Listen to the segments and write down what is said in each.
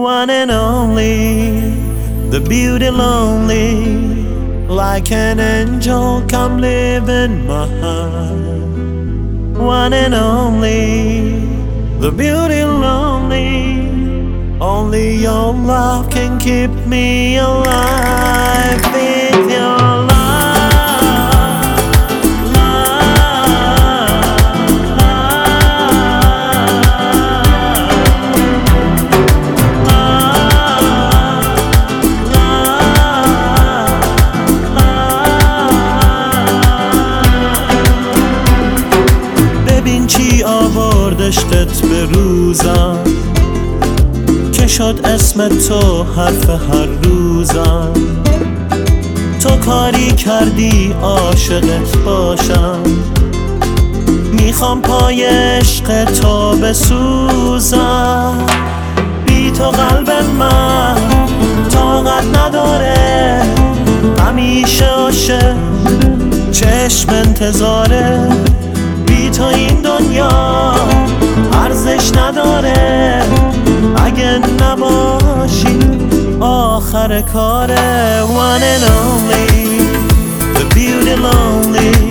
one and only, the beauty lonely, like an angel, come live in my heart. One and only, the beauty lonely, only your love can keep me alive آوردشتت به روزم که شد اسم تو حرف هر روزم. تو کاری کردی عاشقت باشم می‌خوام پای عشق تو بسوزم. بی تو قلب من طاقت نداره همیشه عاشق. چشم انتظاره. تو این دنیا ارزش نداره. اگه نباشی آخر کاره. One and only. The beauty lonely.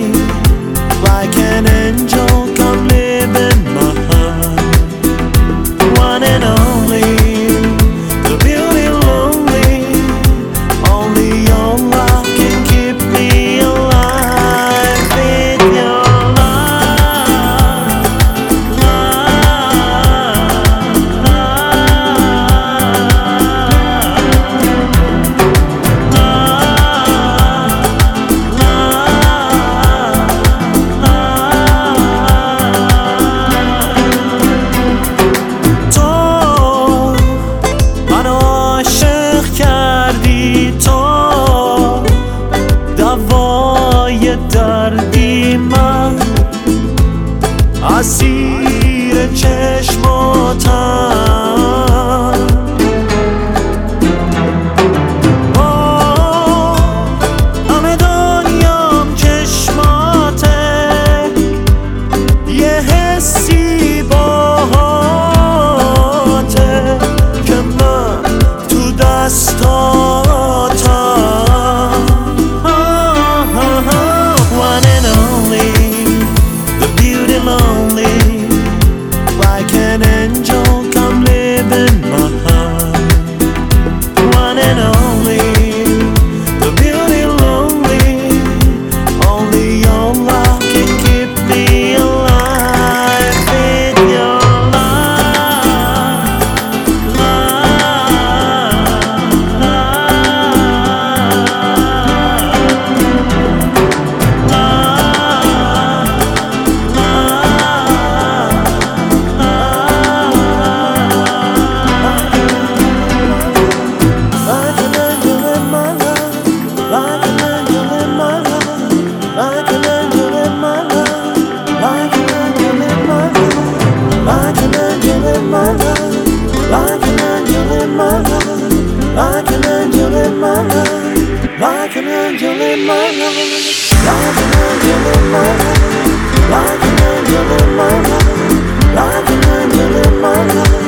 اسیر چشماتم. همه دنیام چشماته یه حسی you're my life. Life and you're my life.